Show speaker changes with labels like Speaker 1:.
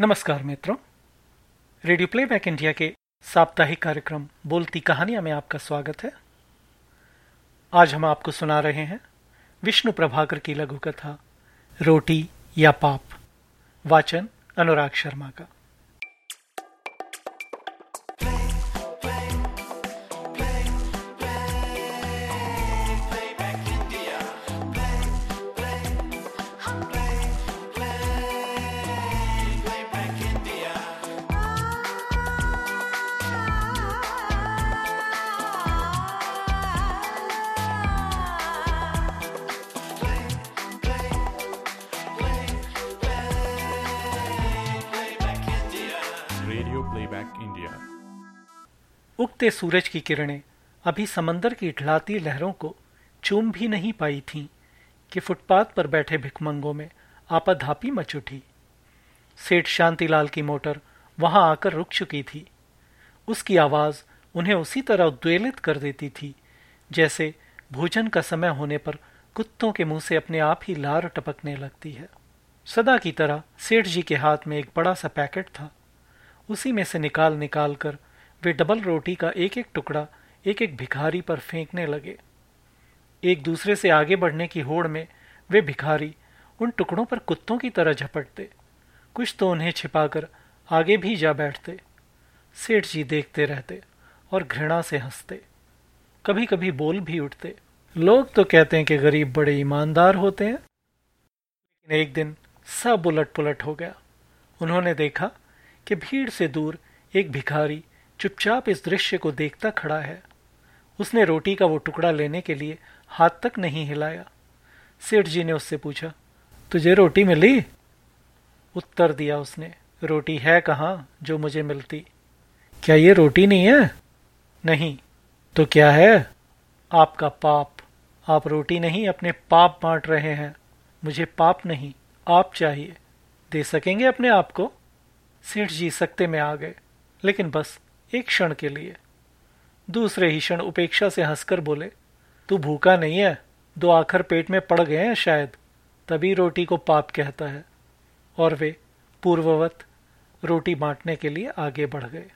Speaker 1: नमस्कार मित्रों। Radio playback India के साप्ताहिक कार्यक्रम बोलती कहानियाँ में आपका स्वागत है। आज हम आपको सुना रहे हैं विष्णु प्रभाकर की लघु कथा, रोटी या पाप। वाचन अनुराग शर्मा का। उगते सूरज की किरणें अभी समंदर की इठलाती लहरों को चूम भी नहीं पाई थीं कि फुटपाथ पर बैठे भिकमंगों में आपाधापी मच उठी। सेठ शांतिलाल की मोटर वहाँ आकर रुक चुकी थी। उसकी आवाज़ उन्हें उसी तरह उद्वेलित कर देती थी, जैसे भोजन का समय होने पर कुत्तों के मुँह से अपने आप ही लार टपकने लगती है। सदा की तरह सेठ जी के हाथ में एक बड़ा सा पैकेट था। उसी में से निकाल निकाल कर वे डबल रोटी का एक एक टुकड़ा एक एक भिखारी पर फेंकने लगे। एक दूसरे से आगे बढ़ने की होड़ में वे भिखारी उन टुकड़ों पर कुत्तों की तरह झपटते। कुछ तो उन्हें छिपाकर आगे भी जा बैठते, सेठ जी देखते रहते और घृणा से हँसते। कभी कभी बोल भी उठते। लोग तो कहते हैं कि गरीब बड़े ईमानदार होते हैं। लेकिन एक दिन सब उलट पुलट हो गया। उन्होंने देखा कि भीड़ से दूर एक भिखारी चुपचाप इस दृश्य को देखता खड़ा है। उसने रोटी का वो टुकड़ा लेने के लिए हाथ तक नहीं हिलाया। सेठ जी ने उससे पूछा, तुझे रोटी मिली? उत्तर दिया उसने, रोटी है कहाँ जो मुझे मिलती? क्या ये रोटी नहीं है? नहीं। तो क्या है? आपका पाप। आप रोटी नहीं, अपने पाप बांट रहे हैं। मुझे पाप नहीं, आप चाहिए। दे सकेंगे अपने आप को? सेठ जी सकते में आ गए, लेकिन बस एक क्षण के लिए। दूसरे ही क्षण उपेक्षा से हंसकर बोले, तू भूखा नहीं है? दो आखर पेट में पड़ गए हैं शायद। तभी रोटी को पाप कहता है। और वे पूर्ववत रोटी बांटने के लिए आगे बढ़ गए।